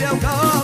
ele é o caô.